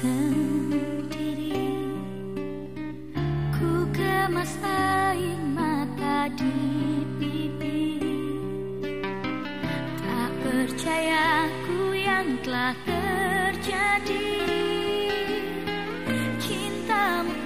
sendiri. Ku kemas air mata di pipi Tak percaya ku yang telah terjadi. Cintamu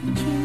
Thank.